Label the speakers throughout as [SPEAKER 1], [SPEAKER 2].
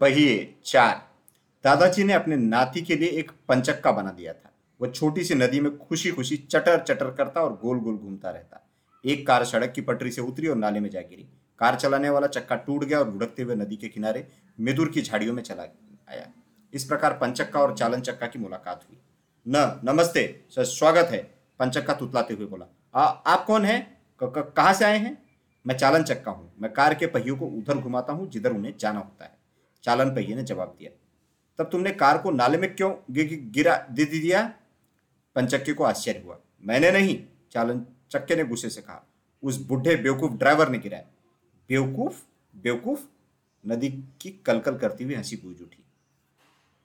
[SPEAKER 1] पहिए चार। दादाजी ने अपने नाती के लिए एक पंचक्का बना दिया था। वह छोटी सी नदी में खुशी खुशी चटर चटर करता और गोल गोल घूमता रहता। एक कार सड़क की पटरी से उतरी और नाले में जा गिरी। कार चलाने वाला चक्का टूट गया और लुढ़कते हुए नदी के किनारे मिदुर की झाड़ियों में चला आया। इस प्रकार पंचक्का और चालन चक्का की मुलाकात हुई। न नमस्ते सर स्वागत है। पंचक्का तुतलाते हुए बोला। आ, आप कौन है? कहाँ से आए हैं? मैं चालन चक्का हूँ। मैं कार के पहियों को उधर घुमाता हूँ जिधर उन्हें जाना होता है। चालन पहिए ने, जवाब दिया। तब तुमने कार को नाले में क्यों गिरा दे दिया? पंचक्के को आश्चर्य हुआ। मैंने नहीं, चालन चक्के ने गुस्से से कहा। उस बुढ़े बेवकूफ़ ड्राइवर ने गिराया। बेवकूफ़ बेवकूफ़? नदी की कलकल करती हुई हँसी गूंज उठी।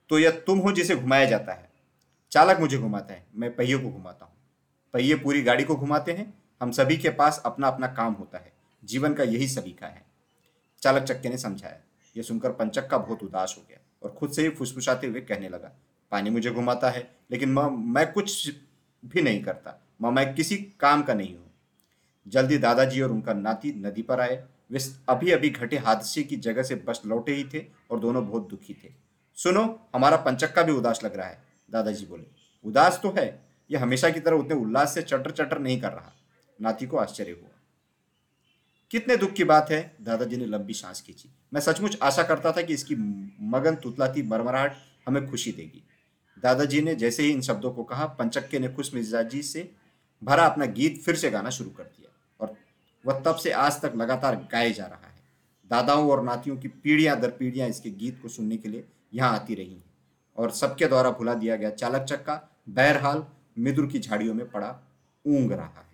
[SPEAKER 1] तो यह तुम हो जिसे घुमाया जाता है। चालक मुझे घुमाता है, मैं पहियों को घुमाता हूँ। पहिए पूरी गाड़ी को घुमाते हैं। हम सभी के पास अपना अपना काम होता है। जीवन का यही सलीका है। चालक चक्के ने समझाया। यह सुनकर पंचक्का बहुत उदास हो गया और खुद से ही फुसफुसाते हुए कहने लगा, पानी मुझे घुमाता है, लेकिन मैं कुछ भी नहीं करता। माँ, मैं किसी काम का नहीं हूँ। जल्दी दादाजी और उनका नाती नदी पर आए। वे अभी अभी घटे हादसे की जगह से बस लौटे ही थे और दोनों बहुत दुखी थे। सुनो, हमारा पंचक्का भी उदास लग रहा है, दादाजी बोले। उदास तो है, यह हमेशा की तरह उतने उल्लास से चटर चटर नहीं कर रहा। नाती को आश्चर्य हुआ। कितने दुख की बात है? दादाजी ने लंबी सांस खींची। मैं सचमुच आशा करता था कि इसकी मगन तुतलाती मरमराहट हमें खुशी देगी। दादाजी ने जैसे ही इन शब्दों को कहा, पंचक्के ने खुश मिजाजी से भरा अपना गीत फिर से गाना शुरू कर दिया और वह तब से आज तक लगातार गाए जा रहा है। दादाओं और नातियों की पीढ़ियाँ दर पीढ़ियाँ इसके गीत को सुनने के लिए यहाँ आती रही हैं और सबके द्वारा भुला दिया गया चालक चक्का बहरहाल मिदुर की झाड़ियों में पड़ा, ऊंग रहा है।